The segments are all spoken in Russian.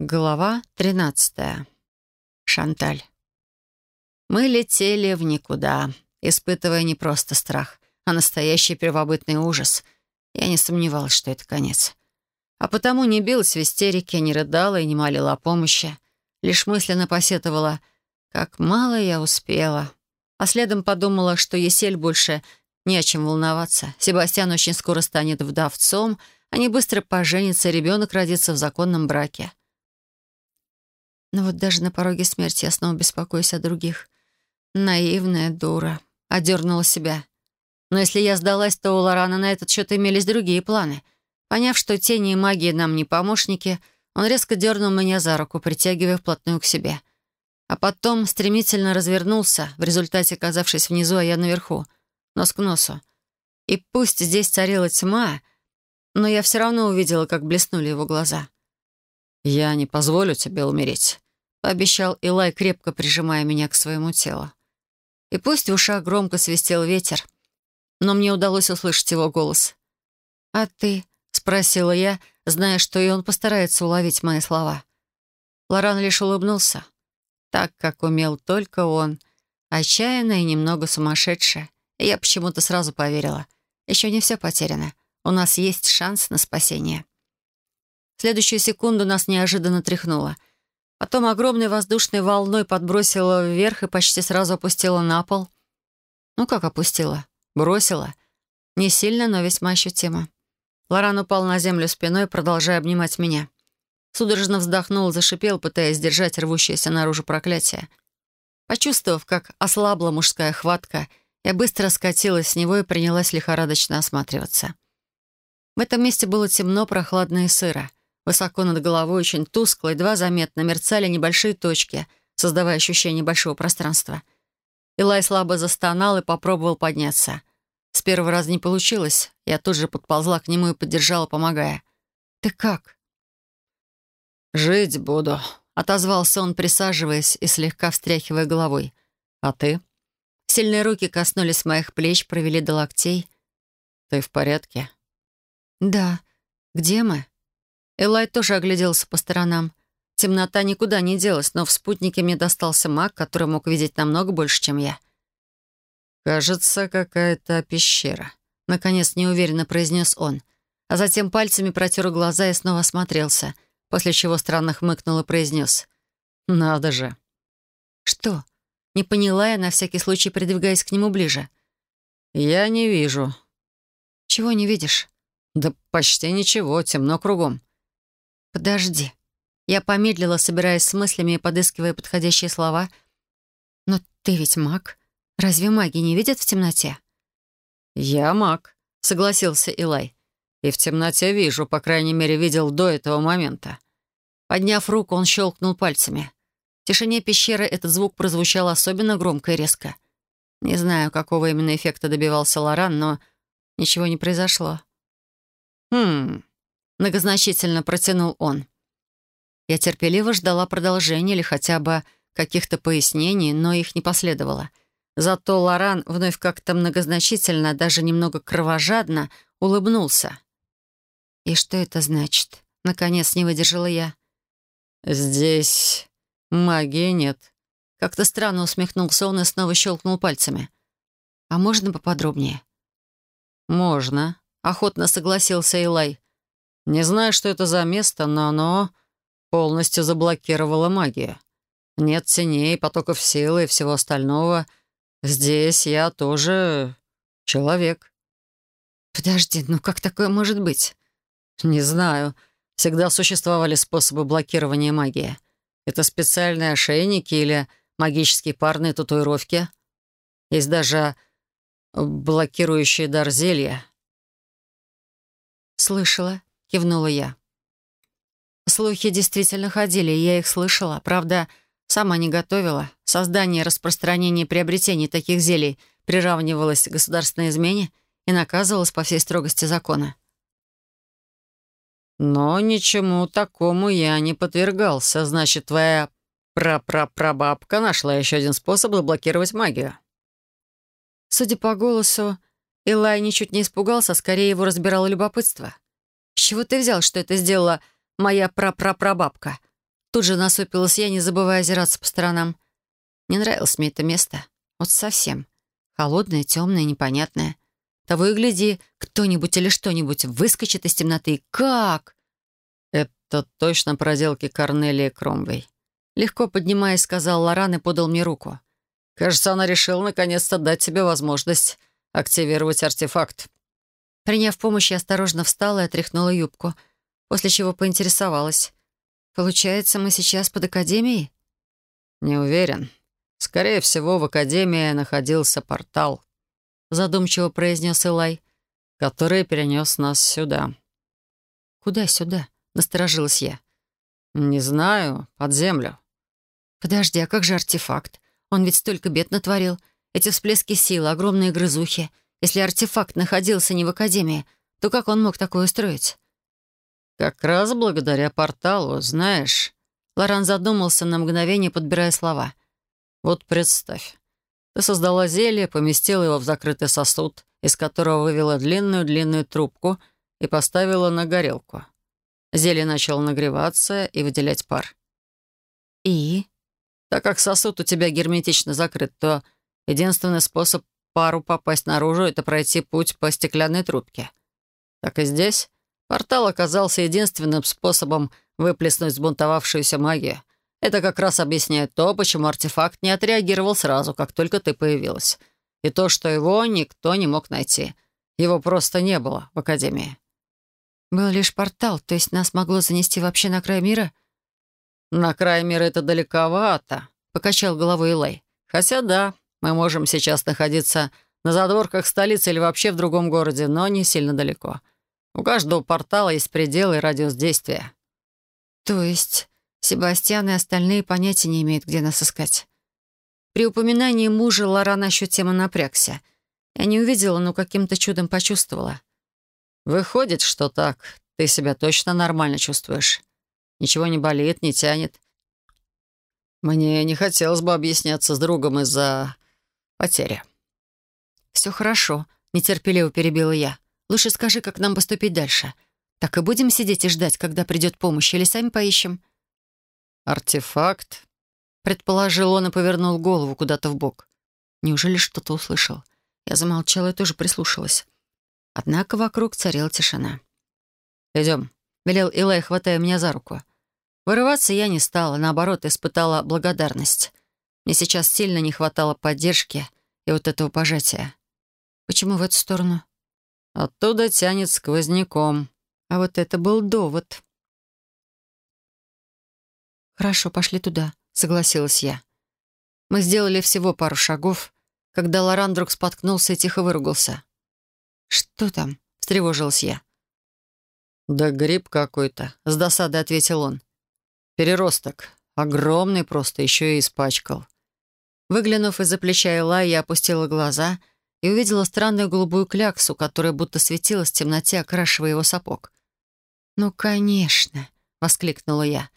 Глава 13. Шанталь. Мы летели в никуда, испытывая не просто страх, а настоящий первобытный ужас. Я не сомневалась, что это конец. А потому не билась в истерике, не рыдала и не молила о помощи. Лишь мысленно посетовала, как мало я успела. А следом подумала, что Есель больше не о чем волноваться. Себастьян очень скоро станет вдовцом, они быстро поженятся, ребенок родится в законном браке. Но вот даже на пороге смерти я снова беспокоюсь о других. Наивная дура. Одернула себя. Но если я сдалась, то у Лорана на этот счет имелись другие планы. Поняв, что тени и магии нам не помощники, он резко дернул меня за руку, притягивая вплотную к себе. А потом стремительно развернулся, в результате оказавшись внизу, а я наверху, нос к носу. И пусть здесь царила тьма, но я все равно увидела, как блеснули его глаза. «Я не позволю тебе умереть», пообещал Илай, крепко прижимая меня к своему телу. И пусть в ушах громко свистел ветер, но мне удалось услышать его голос. «А ты?» — спросила я, зная, что и он постарается уловить мои слова. Лоран лишь улыбнулся, так, как умел только он, отчаянно и немного сумасшедшая. И я почему-то сразу поверила. Еще не все потеряно. У нас есть шанс на спасение. В следующую секунду нас неожиданно тряхнуло — Потом огромной воздушной волной подбросила вверх и почти сразу опустила на пол. Ну как опустила? Бросила. Не сильно, но весьма ощутимо. Лоран упал на землю спиной, продолжая обнимать меня. Судорожно вздохнул, зашипел, пытаясь сдержать рвущееся наружу проклятие. Почувствовав, как ослабла мужская хватка, я быстро скатилась с него и принялась лихорадочно осматриваться. В этом месте было темно, прохладно и сыро. Высоко над головой, очень тускло, едва заметно мерцали небольшие точки, создавая ощущение большого пространства. Илай слабо застонал и попробовал подняться. С первого раза не получилось. Я тут же подползла к нему и поддержала, помогая. «Ты как?» «Жить буду», — отозвался он, присаживаясь и слегка встряхивая головой. «А ты?» Сильные руки коснулись моих плеч, провели до локтей. «Ты в порядке?» «Да. Где мы?» Элай тоже огляделся по сторонам. Темнота никуда не делась, но в спутнике мне достался маг, который мог видеть намного больше, чем я. «Кажется, какая-то пещера», — наконец неуверенно произнес он. А затем пальцами протер глаза и снова осмотрелся, после чего странно хмыкнул и произнес. «Надо же». «Что?» Не поняла я, на всякий случай придвигаясь к нему ближе. «Я не вижу». «Чего не видишь?» «Да почти ничего, темно кругом». «Подожди». Я помедлила, собираясь с мыслями и подыскивая подходящие слова. «Но ты ведь маг. Разве маги не видят в темноте?» «Я маг», — согласился Илай. «И в темноте вижу, по крайней мере, видел до этого момента». Подняв руку, он щелкнул пальцами. В тишине пещеры этот звук прозвучал особенно громко и резко. Не знаю, какого именно эффекта добивался Лоран, но ничего не произошло. «Хм...» Многозначительно протянул он. Я терпеливо ждала продолжения или хотя бы каких-то пояснений, но их не последовало. Зато Лоран вновь как-то многозначительно, даже немного кровожадно улыбнулся. «И что это значит?» Наконец не выдержала я. «Здесь магии нет». Как-то странно усмехнулся он и снова щелкнул пальцами. «А можно поподробнее?» «Можно», — охотно согласился Илай. Не знаю, что это за место, но оно полностью заблокировало магию. Нет теней, потоков силы и всего остального. Здесь я тоже человек. Подожди, ну как такое может быть? Не знаю. Всегда существовали способы блокирования магии. Это специальные ошейники или магические парные татуировки. Есть даже блокирующие дар зелья. Слышала кивнула я. Слухи действительно ходили, я их слышала. Правда, сама не готовила. Создание, распространение и приобретение таких зелий приравнивалось к государственной измене и наказывалось по всей строгости закона. «Но ничему такому я не подвергался. Значит, твоя прапрапрабабка нашла еще один способ заблокировать магию». Судя по голосу, Илай ничуть не испугался, скорее его разбирало любопытство. «С чего ты взял, что это сделала моя прапрапрабабка?» Тут же насупилась я, не забывая озираться по сторонам. Не нравилось мне это место. Вот совсем. Холодное, темное, непонятное. Того и гляди, кто-нибудь или что-нибудь выскочит из темноты. Как? Это точно проделки Корнелии Кромвей. Легко поднимаясь, сказал Лоран и подал мне руку. Кажется, она решила наконец-то дать тебе возможность активировать артефакт. Приняв помощь, я осторожно встала и отряхнула юбку, после чего поинтересовалась. «Получается, мы сейчас под Академией?» «Не уверен. Скорее всего, в Академии находился портал», задумчиво произнес Илай, который перенес нас сюда. «Куда сюда?» — насторожилась я. «Не знаю. Под землю». «Подожди, а как же артефакт? Он ведь столько бед натворил. Эти всплески силы, огромные грызухи. Если артефакт находился не в Академии, то как он мог такое устроить?» «Как раз благодаря порталу, знаешь...» Лоран задумался на мгновение, подбирая слова. «Вот представь, ты создала зелье, поместила его в закрытый сосуд, из которого вывела длинную-длинную трубку и поставила на горелку. Зелье начало нагреваться и выделять пар. «И?» Так как сосуд у тебя герметично закрыт, то единственный способ пару попасть наружу — это пройти путь по стеклянной трубке. Так и здесь портал оказался единственным способом выплеснуть сбунтовавшуюся магию. Это как раз объясняет то, почему артефакт не отреагировал сразу, как только ты появилась. И то, что его никто не мог найти. Его просто не было в Академии. Был лишь портал, то есть нас могло занести вообще на край мира — «На край мира это далековато», — покачал головой Илай. «Хотя да, мы можем сейчас находиться на задворках столицы или вообще в другом городе, но не сильно далеко. У каждого портала есть предел и радиус действия». «То есть Себастьян и остальные понятия не имеют, где нас искать?» При упоминании мужа Лоран ощутимо напрягся. Я не увидела, но каким-то чудом почувствовала. «Выходит, что так. Ты себя точно нормально чувствуешь?» Ничего не болит, не тянет. Мне не хотелось бы объясняться с другом из-за потери. «Все хорошо», — нетерпеливо перебила я. «Лучше скажи, как нам поступить дальше. Так и будем сидеть и ждать, когда придет помощь, или сами поищем?» «Артефакт», — предположил он и повернул голову куда-то в бок. Неужели что-то услышал? Я замолчала и тоже прислушалась. Однако вокруг царила тишина. «Идем», — велел Илай, хватая меня за руку. Вырываться я не стала, наоборот, испытала благодарность. Мне сейчас сильно не хватало поддержки и вот этого пожатия. Почему в эту сторону? Оттуда тянет сквозняком. А вот это был довод. «Хорошо, пошли туда», — согласилась я. Мы сделали всего пару шагов, когда Лоран вдруг споткнулся и тихо выругался. «Что там?» — встревожилась я. «Да гриб какой-то», — с досадой ответил он. «Переросток. Огромный просто, еще и испачкал». Выглянув из-за плеча Элай, я опустила глаза и увидела странную голубую кляксу, которая будто светилась в темноте, окрашивая его сапог. «Ну, конечно!» — воскликнула я.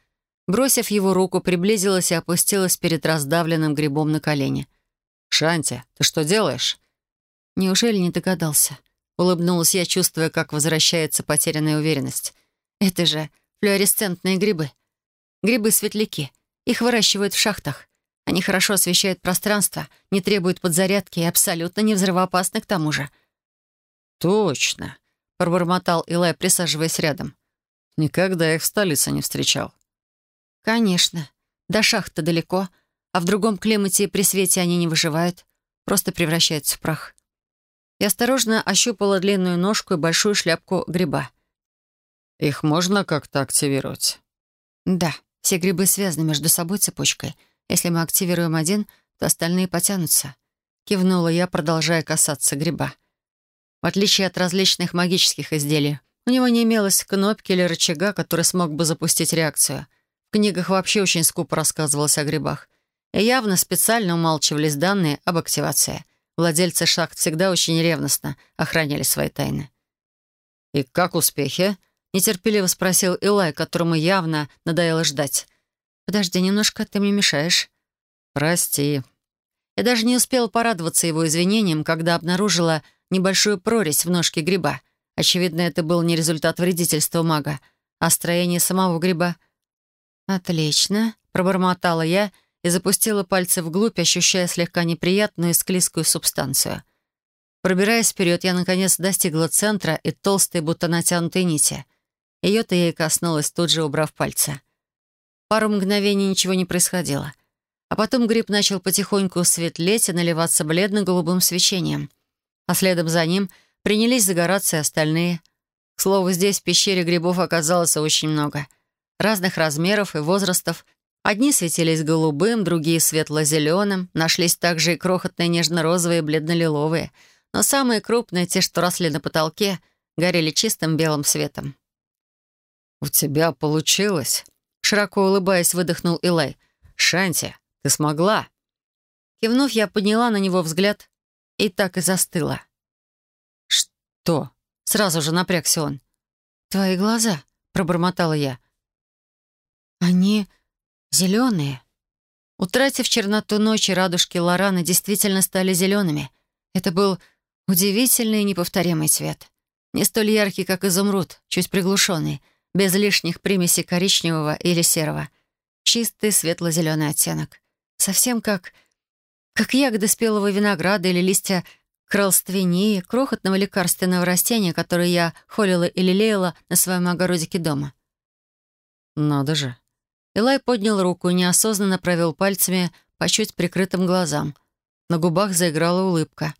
Бросив его руку, приблизилась и опустилась перед раздавленным грибом на колени. «Шанти, ты что делаешь?» Неужели не догадался? Улыбнулась я, чувствуя, как возвращается потерянная уверенность. «Это же флуоресцентные грибы. Грибы-светляки. Их выращивают в шахтах. Они хорошо освещают пространство, не требуют подзарядки и абсолютно не взрывоопасны к тому же». «Точно», — пробормотал Илай, присаживаясь рядом. «Никогда их в столице не встречал». «Конечно. До шахты далеко, а в другом климате и при свете они не выживают, просто превращаются в прах». Я осторожно ощупала длинную ножку и большую шляпку гриба. «Их можно как-то активировать?» «Да, все грибы связаны между собой цепочкой. Если мы активируем один, то остальные потянутся». Кивнула я, продолжая касаться гриба. В отличие от различных магических изделий, у него не имелось кнопки или рычага, который смог бы запустить реакцию. В книгах вообще очень скупо рассказывалось о грибах. И явно специально умалчивались данные об активации — Владельцы шахт всегда очень ревностно охраняли свои тайны. «И как успехи?» — нетерпеливо спросил Илай, которому явно надоело ждать. «Подожди немножко, ты мне мешаешь». «Прости». Я даже не успела порадоваться его извинениям, когда обнаружила небольшую прорезь в ножке гриба. Очевидно, это был не результат вредительства мага, а строение самого гриба. «Отлично», — пробормотала я и запустила пальцы вглубь, ощущая слегка неприятную и склизкую субстанцию. Пробираясь вперед, я, наконец, достигла центра и толстой, будто натянутой нити. Ее-то я и коснулась, тут же убрав пальцы. Пару мгновений ничего не происходило. А потом гриб начал потихоньку светлеть и наливаться бледно-голубым свечением. А следом за ним принялись загораться и остальные. К слову, здесь в пещере грибов оказалось очень много. Разных размеров и возрастов. Одни светились голубым, другие — светло-зеленым. Нашлись также и крохотные нежно-розовые и бледно-лиловые. Но самые крупные, те, что росли на потолке, горели чистым белым светом. «У тебя получилось!» Широко улыбаясь, выдохнул Илай. «Шанти, ты смогла!» Кивнув, я подняла на него взгляд и так и застыла. «Что?» — сразу же напрягся он. «Твои глаза», — пробормотала я. «Они зеленые». Утратив черноту ночи, радужки Лораны действительно стали зелеными. Это был удивительный и неповторимый цвет. Не столь яркий, как изумруд, чуть приглушенный — без лишних примесей коричневого или серого. Чистый светло-зеленый оттенок. Совсем как... как ягоды спелого винограда или листья кралствении, крохотного лекарственного растения, которое я холила и лелеяла на своем огородике дома. «Надо же». Элай поднял руку и неосознанно провел пальцами по чуть прикрытым глазам. На губах заиграла улыбка.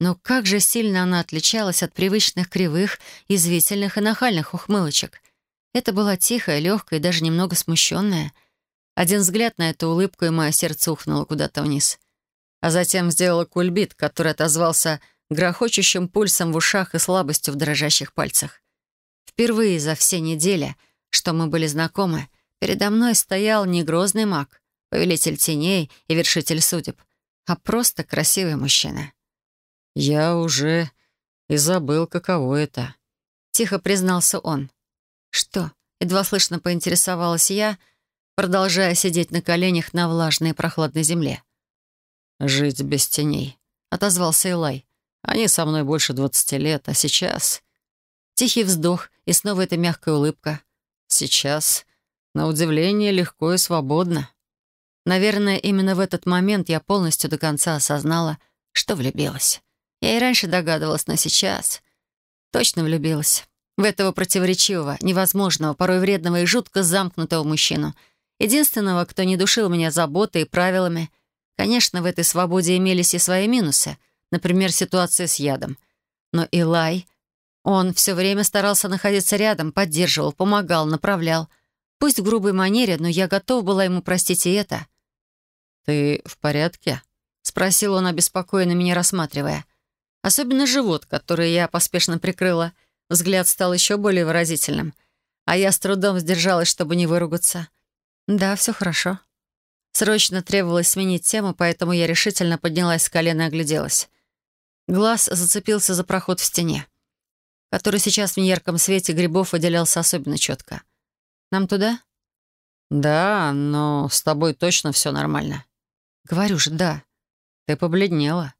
Но как же сильно она отличалась от привычных кривых, извительных и нахальных ухмылочек. Это была тихая, легкая и даже немного смущенная. Один взгляд на эту улыбку, и мое сердце ухнуло куда-то вниз. А затем сделала кульбит, который отозвался грохочущим пульсом в ушах и слабостью в дрожащих пальцах. Впервые за все недели, что мы были знакомы, передо мной стоял не грозный маг, повелитель теней и вершитель судеб, а просто красивый мужчина. «Я уже и забыл, каково это», — тихо признался он. «Что?» — едва слышно поинтересовалась я, продолжая сидеть на коленях на влажной и прохладной земле. «Жить без теней», — отозвался Элай. «Они со мной больше двадцати лет, а сейчас...» Тихий вздох и снова эта мягкая улыбка. «Сейчас, на удивление, легко и свободно». Наверное, именно в этот момент я полностью до конца осознала, что влюбилась. Я и раньше догадывалась, но сейчас точно влюбилась. В этого противоречивого, невозможного, порой вредного и жутко замкнутого мужчину. Единственного, кто не душил меня заботой и правилами. Конечно, в этой свободе имелись и свои минусы. Например, ситуация с ядом. Но Илай... Он все время старался находиться рядом, поддерживал, помогал, направлял. Пусть в грубой манере, но я готова была ему простить и это. «Ты в порядке?» — спросил он, обеспокоенно меня рассматривая. Особенно живот, который я поспешно прикрыла — Взгляд стал еще более выразительным, а я с трудом сдержалась, чтобы не выругаться. «Да, все хорошо». Срочно требовалось сменить тему, поэтому я решительно поднялась с колена и огляделась. Глаз зацепился за проход в стене, который сейчас в неярком свете грибов выделялся особенно четко. «Нам туда?» «Да, но с тобой точно все нормально». «Говорю же, да. Ты побледнела».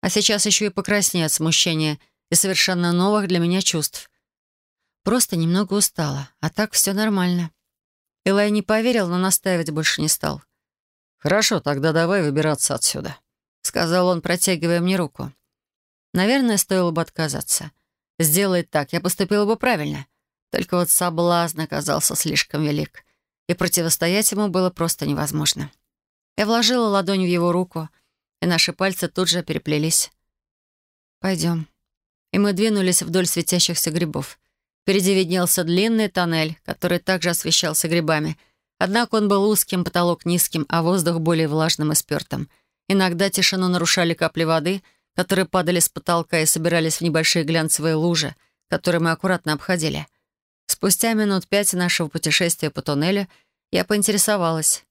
А сейчас еще и покраснеет от смущения и совершенно новых для меня чувств. Просто немного устала, а так все нормально. Элай не поверил, но настаивать больше не стал. «Хорошо, тогда давай выбираться отсюда», — сказал он, протягивая мне руку. Наверное, стоило бы отказаться. Сделать так, я поступила бы правильно. Только вот соблазн оказался слишком велик, и противостоять ему было просто невозможно. Я вложила ладонь в его руку, и наши пальцы тут же переплелись. «Пойдем», и мы двинулись вдоль светящихся грибов. Впереди виднелся длинный тоннель, который также освещался грибами. Однако он был узким, потолок низким, а воздух более влажным и спёртым. Иногда тишину нарушали капли воды, которые падали с потолка и собирались в небольшие глянцевые лужи, которые мы аккуратно обходили. Спустя минут пять нашего путешествия по туннелю я поинтересовалась.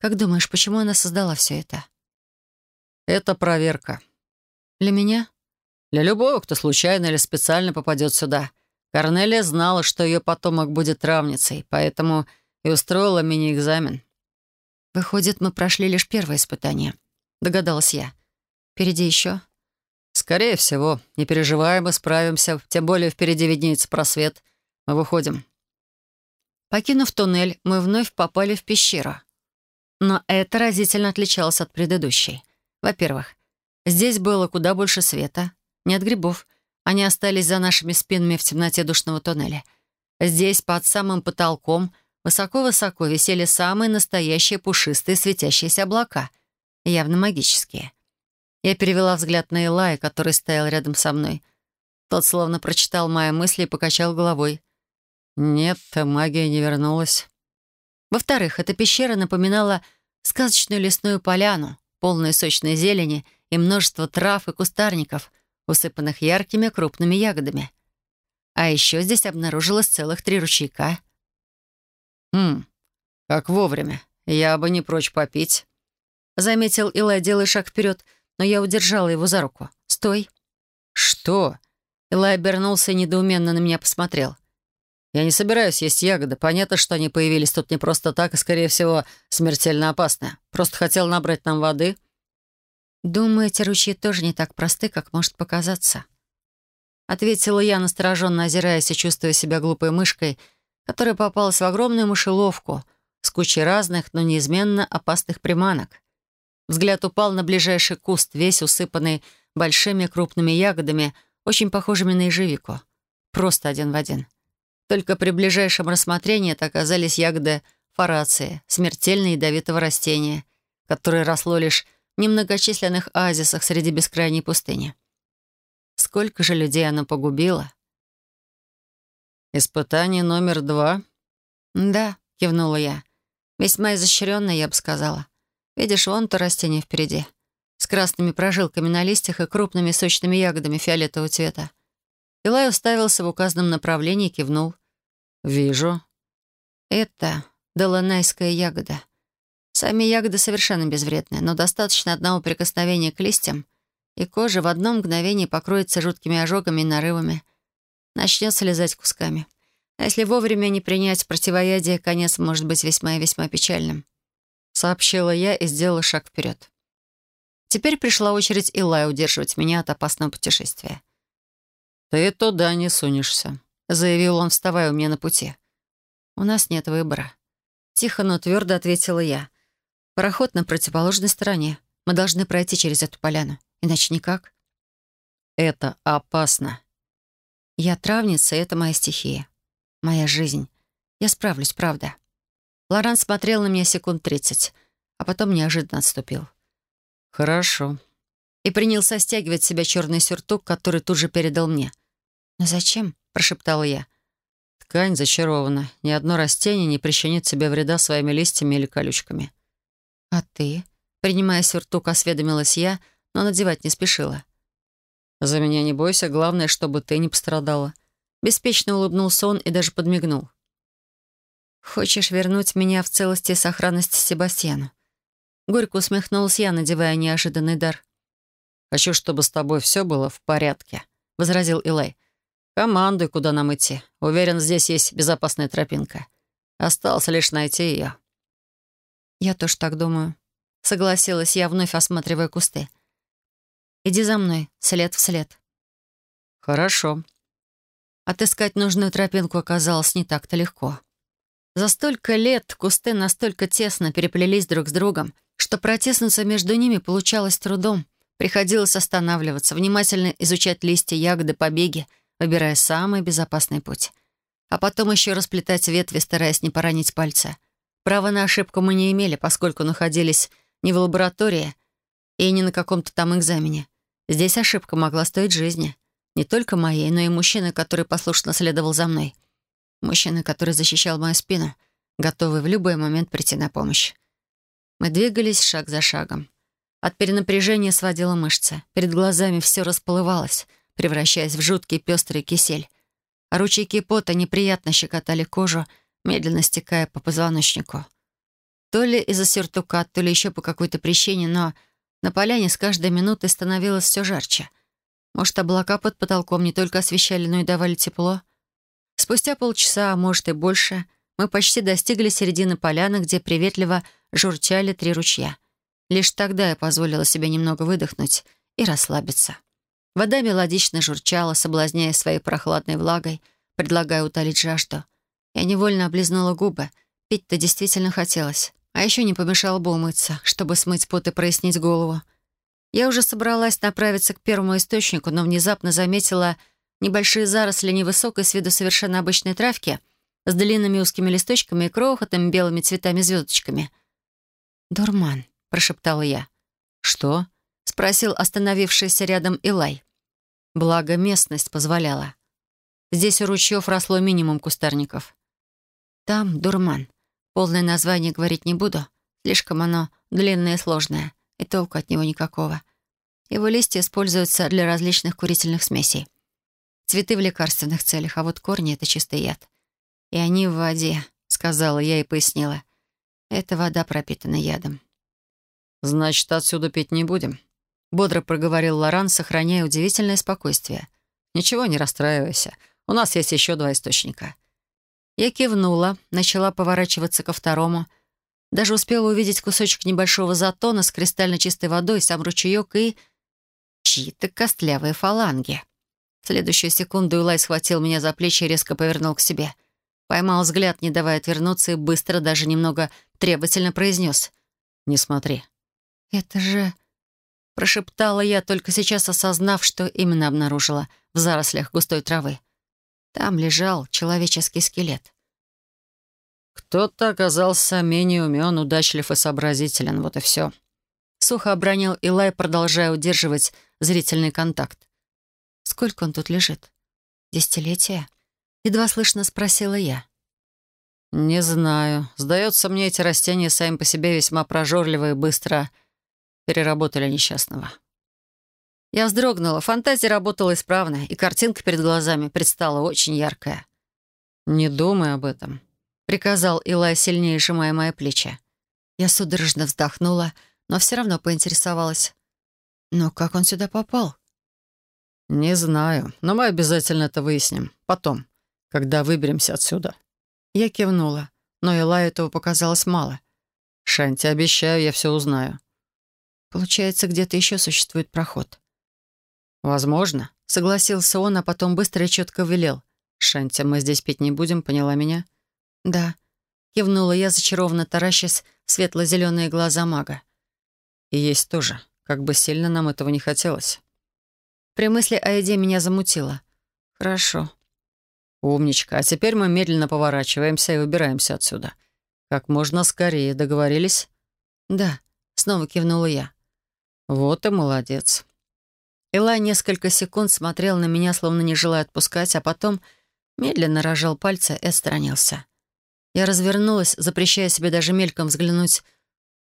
«Как думаешь, почему она создала все это?» «Это проверка». «Для меня?» Для любого, кто случайно или специально попадет сюда. Корнелия знала, что ее потомок будет травницей, поэтому и устроила мини-экзамен. «Выходит, мы прошли лишь первое испытание», — догадалась я. «Впереди еще?» «Скорее всего. Не переживай, мы справимся. Тем более впереди виднеется просвет. Мы выходим». Покинув туннель, мы вновь попали в пещеру. Но это разительно отличалось от предыдущей. Во-первых, здесь было куда больше света. Не от грибов. Они остались за нашими спинами в темноте душного туннеля. Здесь, под самым потолком, высоко-высоко висели самые настоящие пушистые светящиеся облака. Явно магические. Я перевела взгляд на Илая, который стоял рядом со мной. Тот словно прочитал мои мысли и покачал головой. «Нет, магия не вернулась». Во-вторых, эта пещера напоминала сказочную лесную поляну, полную сочной зелени и множество трав и кустарников, усыпанных яркими крупными ягодами. А еще здесь обнаружилось целых три ручейка. «Хм, как вовремя. Я бы не прочь попить», — заметил Илай, делая шаг вперед, но я удержала его за руку. «Стой». «Что?» Илай обернулся и недоуменно на меня посмотрел. «Я не собираюсь есть ягоды. Понятно, что они появились тут не просто так и, скорее всего, смертельно опасны. Просто хотел набрать нам воды». «Думаю, эти ручьи тоже не так просты, как может показаться». Ответила я, настороженно озираясь и чувствуя себя глупой мышкой, которая попалась в огромную мышеловку с кучей разных, но неизменно опасных приманок. Взгляд упал на ближайший куст, весь усыпанный большими крупными ягодами, очень похожими на ежевику. Просто один в один. Только при ближайшем рассмотрении это оказались ягоды фарации, смертельно ядовитого растения, которое росло лишь немногочисленных оазисах среди бескрайней пустыни. Сколько же людей оно погубило? «Испытание номер два?» «Да», — кивнула я. «Весьма изощренное, я бы сказала. Видишь, вон то растение впереди, с красными прожилками на листьях и крупными сочными ягодами фиолетового цвета». Илай уставился в указанном направлении и кивнул. «Вижу». «Это долонайская ягода. Сами ягоды совершенно безвредны, но достаточно одного прикосновения к листьям, и кожа в одно мгновение покроется жуткими ожогами и нарывами. Начнет слезать кусками. А если вовремя не принять противоядие, конец может быть весьма и весьма печальным. Сообщила я и сделала шаг вперед. Теперь пришла очередь Илая удерживать меня от опасного путешествия. «Ты туда не сунешься», заявил он, вставая у меня на пути. «У нас нет выбора». Тихо, но твердо ответила я. «Пароход на противоположной стороне. Мы должны пройти через эту поляну. Иначе никак». «Это опасно». «Я травница, и это моя стихия. Моя жизнь. Я справлюсь, правда». Лоран смотрел на меня секунд тридцать, а потом неожиданно отступил. «Хорошо». И принялся стягивать с себя черный сюртук, который тут же передал мне. «Но зачем?» — прошептала я. «Ткань зачарована. Ни одно растение не причинит себе вреда своими листьями или колючками». «А ты?» — принимая сюртук, осведомилась я, но надевать не спешила. «За меня не бойся, главное, чтобы ты не пострадала». Беспечно улыбнулся он и даже подмигнул. «Хочешь вернуть меня в целости и сохранности Себастьяну?» Горько усмехнулась я, надевая неожиданный дар. «Хочу, чтобы с тобой все было в порядке», — возразил Илай. «Командуй, куда нам идти. Уверен, здесь есть безопасная тропинка. Осталось лишь найти ее». «Я тоже так думаю», — согласилась я, вновь осматривая кусты. «Иди за мной, след в след». «Хорошо». Отыскать нужную тропинку оказалось не так-то легко. За столько лет кусты настолько тесно переплелись друг с другом, что протиснуться между ними получалось трудом. Приходилось останавливаться, внимательно изучать листья, ягоды, побеги — выбирая самый безопасный путь. А потом еще расплетать ветви, стараясь не поранить пальца. Права на ошибку мы не имели, поскольку находились не в лаборатории и не на каком-то там экзамене. Здесь ошибка могла стоить жизни. Не только моей, но и мужчины, который послушно следовал за мной. Мужчина, который защищал мою спину, готовый в любой момент прийти на помощь. Мы двигались шаг за шагом. От перенапряжения сводила мышцы. Перед глазами все расплывалось — превращаясь в жуткий пестрый кисель. Ручейки пота неприятно щекотали кожу, медленно стекая по позвоночнику. То ли из-за сюртука, то ли еще по какой-то причине, но на поляне с каждой минутой становилось все жарче. Может, облака под потолком не только освещали, но и давали тепло? Спустя полчаса, а может и больше, мы почти достигли середины поляны, где приветливо журчали три ручья. Лишь тогда я позволила себе немного выдохнуть и расслабиться. Вода мелодично журчала, соблазняя своей прохладной влагой, предлагая утолить жажду. Я невольно облизнула губы. Пить-то действительно хотелось. А еще не помешало бы умыться, чтобы смыть пот и прояснить голову. Я уже собралась направиться к первому источнику, но внезапно заметила небольшие заросли невысокой с виду совершенно обычной травки с длинными узкими листочками и крохотными белыми цветами-звездочками. «Дурман», — прошептала я. «Что?» — спросил остановившийся рядом Илай. Благо, местность позволяла. Здесь у ручьев росло минимум кустарников. Там дурман. Полное название говорить не буду. Слишком оно длинное и сложное, и толку от него никакого. Его листья используются для различных курительных смесей. Цветы в лекарственных целях, а вот корни — это чистый яд. И они в воде, — сказала я и пояснила. Эта вода пропитана ядом. «Значит, отсюда пить не будем», — бодро проговорил Лоран, сохраняя удивительное спокойствие. «Ничего, не расстраивайся. У нас есть еще два источника». Я кивнула, начала поворачиваться ко второму. Даже успела увидеть кусочек небольшого затона с кристально чистой водой, сам ручеек и... чьи-то костлявые фаланги. В следующую секунду Илай схватил меня за плечи и резко повернул к себе. Поймал взгляд, не давая отвернуться, и быстро, даже немного требовательно произнес. «Не смотри». «Это же...» Прошептала я, только сейчас осознав, что именно обнаружила в зарослях густой травы. Там лежал человеческий скелет. «Кто-то оказался менее умен, удачлив и сообразителен, вот и все». Сухо обронил Илай, продолжая удерживать зрительный контакт. «Сколько он тут лежит? Десятилетия?» Едва слышно спросила я. «Не знаю. Сдается мне, эти растения сами по себе весьма прожорливые и быстро переработали несчастного». Я вздрогнула. Фантазия работала исправно, и картинка перед глазами предстала очень яркая. «Не думай об этом», — приказал Илай, сильнее сжимая мои плечи. Я судорожно вздохнула, но все равно поинтересовалась. «Но как он сюда попал?» «Не знаю, но мы обязательно это выясним. Потом, когда выберемся отсюда». Я кивнула, но Илаю этого показалось мало. «Шанти, обещаю, я все узнаю». «Получается, где-то еще существует проход». «Возможно», — согласился он, а потом быстро и четко велел. «Шанти, мы здесь пить не будем, поняла меня?» «Да», — кивнула я, зачарованно таращась в светло-зеленые глаза мага. «И есть тоже, как бы сильно нам этого не хотелось». При мысли о еде меня замутило. «Хорошо». «Умничка, а теперь мы медленно поворачиваемся и выбираемся отсюда. Как можно скорее, договорились?» «Да», — снова кивнула я. «Вот и молодец». Элай несколько секунд смотрел на меня, словно не желая отпускать, а потом медленно рожал пальцы и отстранился. Я развернулась, запрещая себе даже мельком взглянуть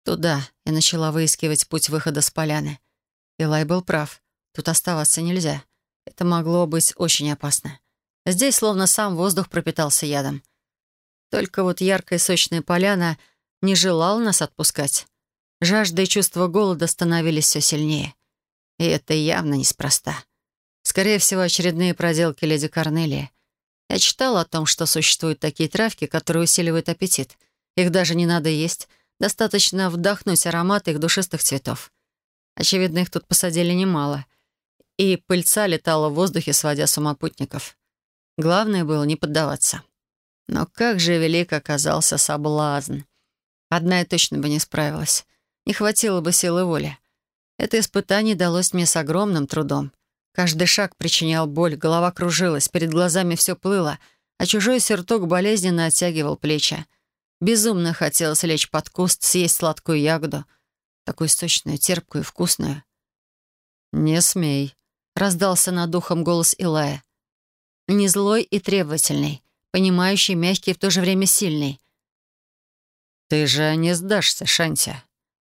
туда, и начала выискивать путь выхода с поляны. Элай был прав. Тут оставаться нельзя. Это могло быть очень опасно. Здесь словно сам воздух пропитался ядом. Только вот яркая сочная поляна не желала нас отпускать. Жажда и чувство голода становились все сильнее — и это явно неспроста. Скорее всего, очередные проделки леди Корнелии. Я читала о том, что существуют такие травки, которые усиливают аппетит. Их даже не надо есть. Достаточно вдохнуть аромат их душистых цветов. Очевидно, их тут посадили немало. И пыльца летала в воздухе, сводя сумопутников. Главное было не поддаваться. Но как же велик оказался соблазн. Одна я точно бы не справилась. Не хватило бы силы воли. Это испытание далось мне с огромным трудом. Каждый шаг причинял боль, голова кружилась, перед глазами все плыло, а чужой серток болезненно оттягивал плечи. Безумно хотелось лечь под куст, съесть сладкую ягоду, такую сочную, терпкую вкусную. «Не смей», — раздался над духом голос Илая. Не злой и требовательный, понимающий, мягкий и в то же время сильный. «Ты же не сдашься, Шанти.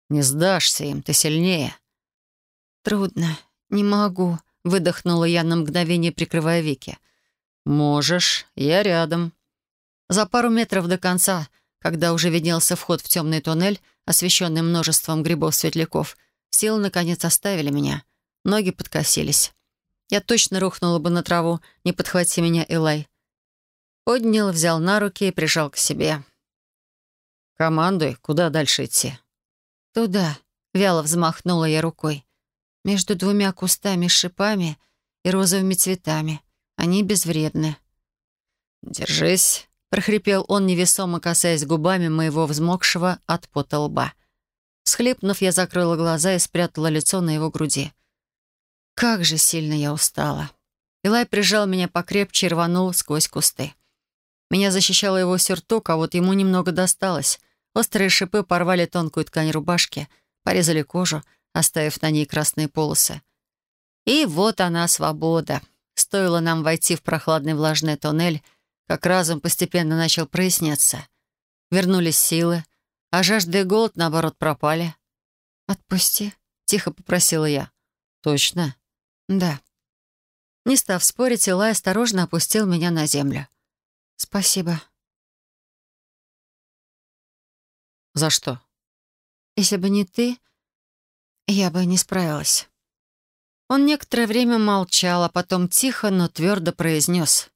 Не сдашься им, ты сильнее». «Трудно. Не могу», — выдохнула я на мгновение, прикрывая веки. «Можешь. Я рядом». За пару метров до конца, когда уже виднелся вход в темный туннель, освещенный множеством грибов-светляков, силы, наконец, оставили меня. Ноги подкосились. Я точно рухнула бы на траву, не подхвати меня, Элай. Поднял, взял на руки и прижал к себе. «Командуй, куда дальше идти?» «Туда», — вяло взмахнула я рукой между двумя кустами с шипами и розовыми цветами. Они безвредны. «Держись», — прохрипел он, невесомо касаясь губами моего взмокшего от пота лба. Схлипнув, я закрыла глаза и спрятала лицо на его груди. Как же сильно я устала. Илай прижал меня покрепче и рванул сквозь кусты. Меня защищал его сюртук, а вот ему немного досталось. Острые шипы порвали тонкую ткань рубашки, порезали кожу, оставив на ней красные полосы. И вот она, свобода. Стоило нам войти в прохладный влажный тоннель, как разум постепенно начал проясняться. Вернулись силы, а жажда и голод, наоборот, пропали. «Отпусти», — тихо попросила я. «Точно?» «Да». Не став спорить, Илай осторожно опустил меня на землю. «Спасибо». «За что?» «Если бы не ты, я бы не справилась». Он некоторое время молчал, а потом тихо, но твердо произнес.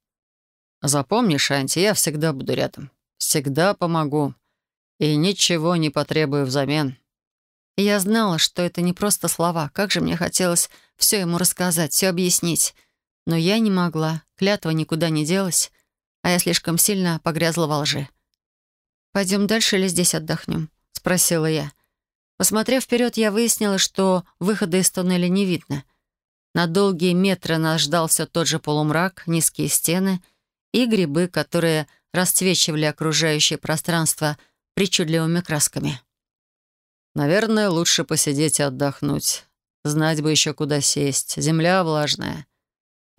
«Запомни, Шанти, я всегда буду рядом. Всегда помогу. И ничего не потребую взамен». Я знала, что это не просто слова. Как же мне хотелось все ему рассказать, все объяснить. Но я не могла. Клятва никуда не делась, а я слишком сильно погрязла во лжи. «Пойдем дальше или здесь отдохнем?» — спросила я. Посмотрев вперед, я выяснила, что выхода из туннеля не видно. На долгие метры нас ждал все тот же полумрак, низкие стены и грибы, которые расцвечивали окружающее пространство причудливыми красками. «Наверное, лучше посидеть и отдохнуть. Знать бы еще, куда сесть. Земля влажная».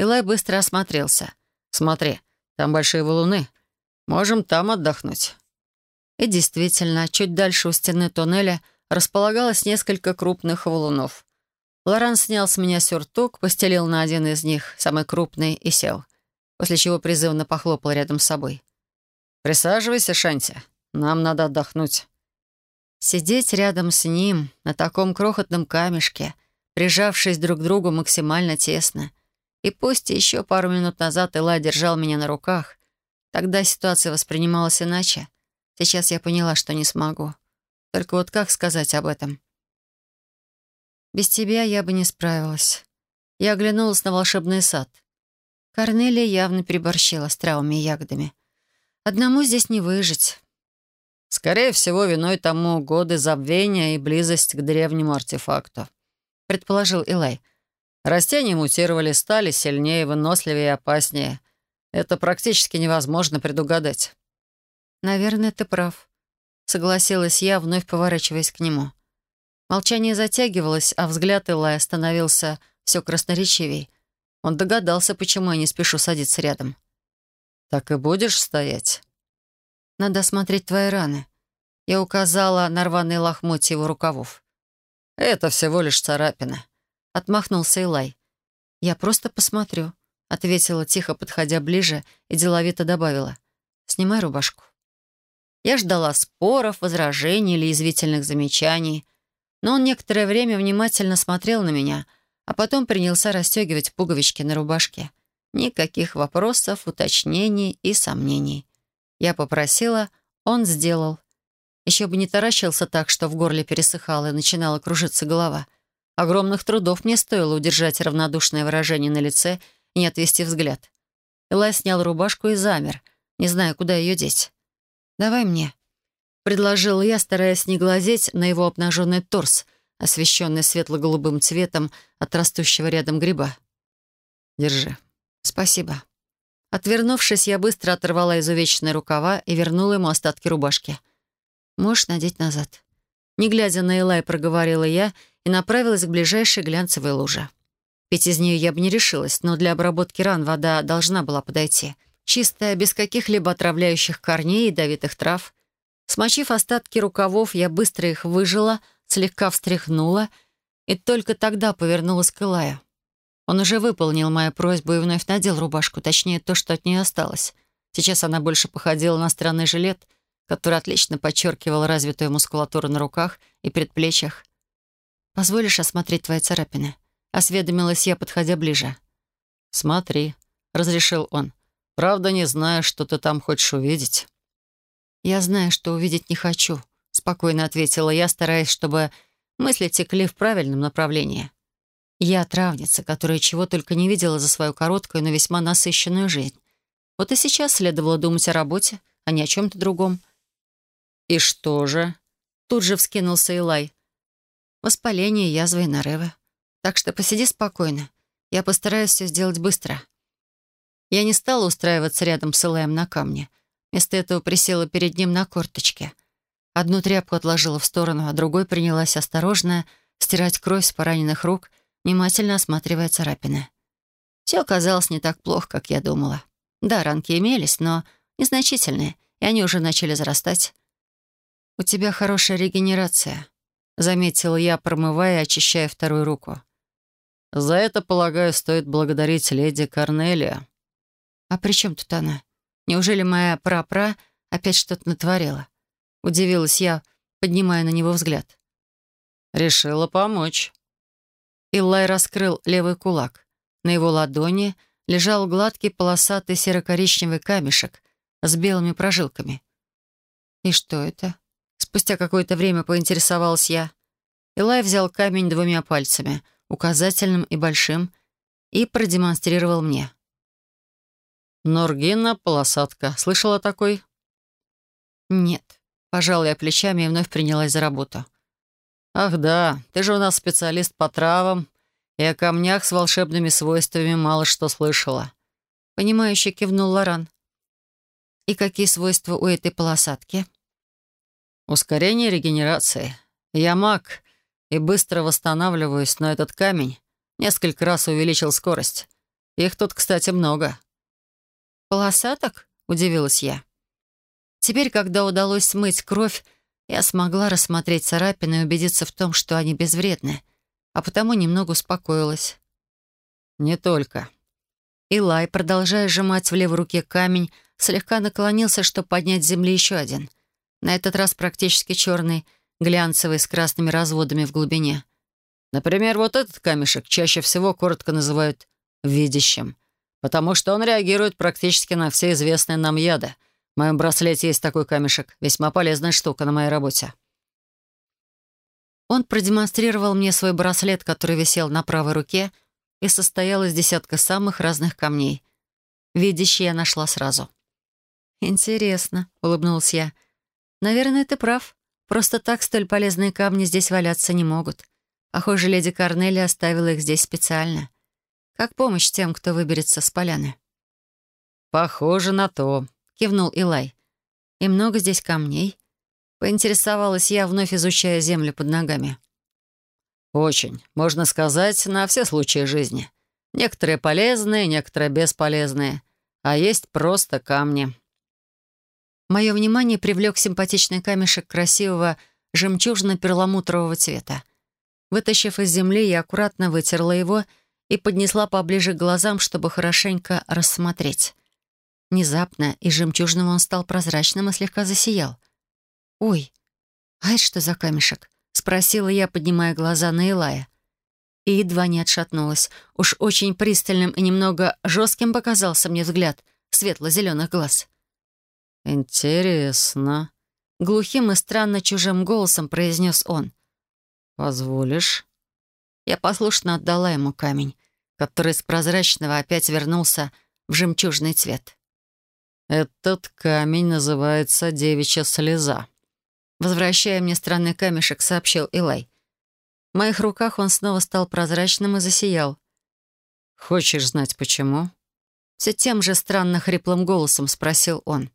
Илай быстро осмотрелся. «Смотри, там большие валуны. Можем там отдохнуть». И действительно, чуть дальше у стены туннеля располагалось несколько крупных валунов. Лоран снял с меня сюртук, постелил на один из них, самый крупный, и сел, после чего призывно похлопал рядом с собой. «Присаживайся, Шанти. Нам надо отдохнуть». Сидеть рядом с ним, на таком крохотном камешке, прижавшись друг к другу максимально тесно. И пусть еще пару минут назад Элай держал меня на руках, тогда ситуация воспринималась иначе. Сейчас я поняла, что не смогу. Только вот как сказать об этом? Без тебя я бы не справилась. Я оглянулась на волшебный сад. Корнелия явно переборщила с травами и ягодами. Одному здесь не выжить. Скорее всего, виной тому годы забвения и близость к древнему артефакту, предположил Илай. Растения мутировали, стали сильнее, выносливее и опаснее. Это практически невозможно предугадать. «Наверное, ты прав», — согласилась я, вновь поворачиваясь к нему. Молчание затягивалось, а взгляд Илая становился все красноречивей. Он догадался, почему я не спешу садиться рядом. «Так и будешь стоять?» «Надо осмотреть твои раны». Я указала на рваные лохмотья его рукавов. «Это всего лишь царапина», — отмахнулся Илай. «Я просто посмотрю», — ответила тихо, подходя ближе, и деловито добавила. «Снимай рубашку». Я ждала споров, возражений или извительных замечаний, но он некоторое время внимательно смотрел на меня, а потом принялся расстегивать пуговички на рубашке. Никаких вопросов, уточнений и сомнений. Я попросила, он сделал. Еще бы не таращился так, что в горле пересыхало и начинала кружиться голова. Огромных трудов мне стоило удержать равнодушное выражение на лице и не отвести взгляд. Элай снял рубашку и замер, не зная, куда ее деть. «Давай мне», Предложила я, стараясь не глазеть на его обнаженный торс, освещенный светло-голубым цветом от растущего рядом гриба. «Держи». «Спасибо». Отвернувшись, я быстро оторвала изувеченные рукава и вернула ему остатки рубашки. «Можешь надеть назад». Не глядя на Элай, проговорила я и направилась к ближайшей глянцевой луже. Пить из нее я бы не решилась, но для обработки ран вода должна была подойти. Чистая, без каких-либо отравляющих корней и ядовитых трав — Смочив остатки рукавов, я быстро их выжила, слегка встряхнула и только тогда повернулась к Илаю. Он уже выполнил мою просьбу и вновь надел рубашку, точнее, то, что от нее осталось. Сейчас она больше походила на странный жилет, который отлично подчеркивал развитую мускулатуру на руках и предплечьях. «Позволишь осмотреть твои царапины?» — осведомилась я, подходя ближе. «Смотри», — разрешил он. «Правда, не знаю, что ты там хочешь увидеть». «Я знаю, что увидеть не хочу», — спокойно ответила я, стараясь, чтобы мысли текли в правильном направлении. Я травница, которая чего только не видела за свою короткую, но весьма насыщенную жизнь. Вот и сейчас следовало думать о работе, а не о чем-то другом. «И что же?» Тут же вскинулся Илай. «Воспаление, язвы и нарывы. Так что посиди спокойно. Я постараюсь все сделать быстро». Я не стала устраиваться рядом с Илаем на камне. Вместо этого присела перед ним на корточке. Одну тряпку отложила в сторону, а другой принялась осторожно стирать кровь с пораненных рук, внимательно осматривая царапины. Все оказалось не так плохо, как я думала. Да, ранки имелись, но незначительные, и они уже начали зарастать. «У тебя хорошая регенерация», — заметила я, промывая и очищая вторую руку. «За это, полагаю, стоит благодарить леди Корнелия». «А при чем тут она? Неужели моя пра-пра опять что-то натворила?» Удивилась я, поднимая на него взгляд. «Решила помочь». Иллай раскрыл левый кулак. На его ладони лежал гладкий полосатый серо-коричневый камешек с белыми прожилками. «И что это?» Спустя какое-то время поинтересовалась я. Илай взял камень двумя пальцами, указательным и большим, и продемонстрировал мне. «Норгина, полосатка. Слышала такой?» «Нет». Пожал я плечами и вновь принялась за работу. «Ах да, ты же у нас специалист по травам, и о камнях с волшебными свойствами мало что слышала». Понимающе кивнул Лоран. «И какие свойства у этой полосатки?» «Ускорение регенерации. Я маг и быстро восстанавливаюсь, но этот камень несколько раз увеличил скорость. Их тут, кстати, много». «Полосаток?» — удивилась я. Теперь, когда удалось смыть кровь, я смогла рассмотреть царапины и убедиться в том, что они безвредны, а потому немного успокоилась. «Не только». Илай, продолжая сжимать в левой руке камень, слегка наклонился, чтобы поднять с земли еще один. На этот раз практически черный, глянцевый, с красными разводами в глубине. Например, вот этот камешек чаще всего коротко называют «видящим», потому что он реагирует практически на все известные нам яды — в моем браслете есть такой камешек. Весьма полезная штука на моей работе». Он продемонстрировал мне свой браслет, который висел на правой руке и состоял из десятка самых разных камней. Видящий я нашла сразу. «Интересно», — улыбнулась я. «Наверное, ты прав. Просто так столь полезные камни здесь валяться не могут. Похоже, леди Корнелли оставила их здесь специально. Как помощь тем, кто выберется с поляны». «Похоже на то», — кивнул Илай. «И много здесь камней?» Поинтересовалась я, вновь изучая землю под ногами. «Очень. Можно сказать, на все случаи жизни. Некоторые полезные, некоторые бесполезные. А есть просто камни». Мое внимание привлек симпатичный камешек красивого жемчужно-перламутрового цвета. Вытащив из земли, я аккуратно вытерла его и поднесла поближе к глазам, чтобы хорошенько рассмотреть. Внезапно из жемчужного он стал прозрачным и слегка засиял. «Ой, а это что за камешек?» — спросила я, поднимая глаза на Илая. И едва не отшатнулась. Уж очень пристальным и немного жестким показался мне взгляд светло-зеленых глаз. «Интересно», — глухим и странно чужим голосом произнес он. «Позволишь?» Я послушно отдала ему камень, который с прозрачного опять вернулся в жемчужный цвет. «Этот камень называется девичья слеза», возвращая мне странный камешек, сообщил Илай. В моих руках он снова стал прозрачным и засиял. «Хочешь знать, почему?» Все тем же странно хриплым голосом спросил он.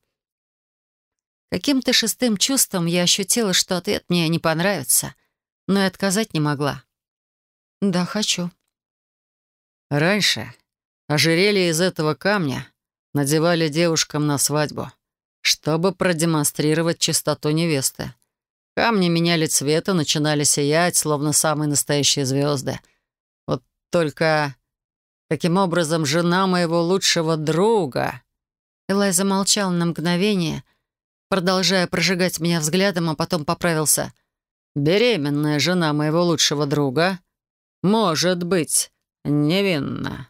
Каким-то шестым чувством я ощутила, что ответ мне не понравится, но и отказать не могла. «Да, хочу». «Раньше ожерелье из этого камня надевали девушкам на свадьбу, чтобы продемонстрировать чистоту невесты. Камни меняли цвет и начинали сиять, словно самые настоящие звезды. Вот только таким образом жена моего лучшего друга... Элай замолчал на мгновение, продолжая прожигать меня взглядом, а потом поправился. «Беременная жена моего лучшего друга может быть невинна».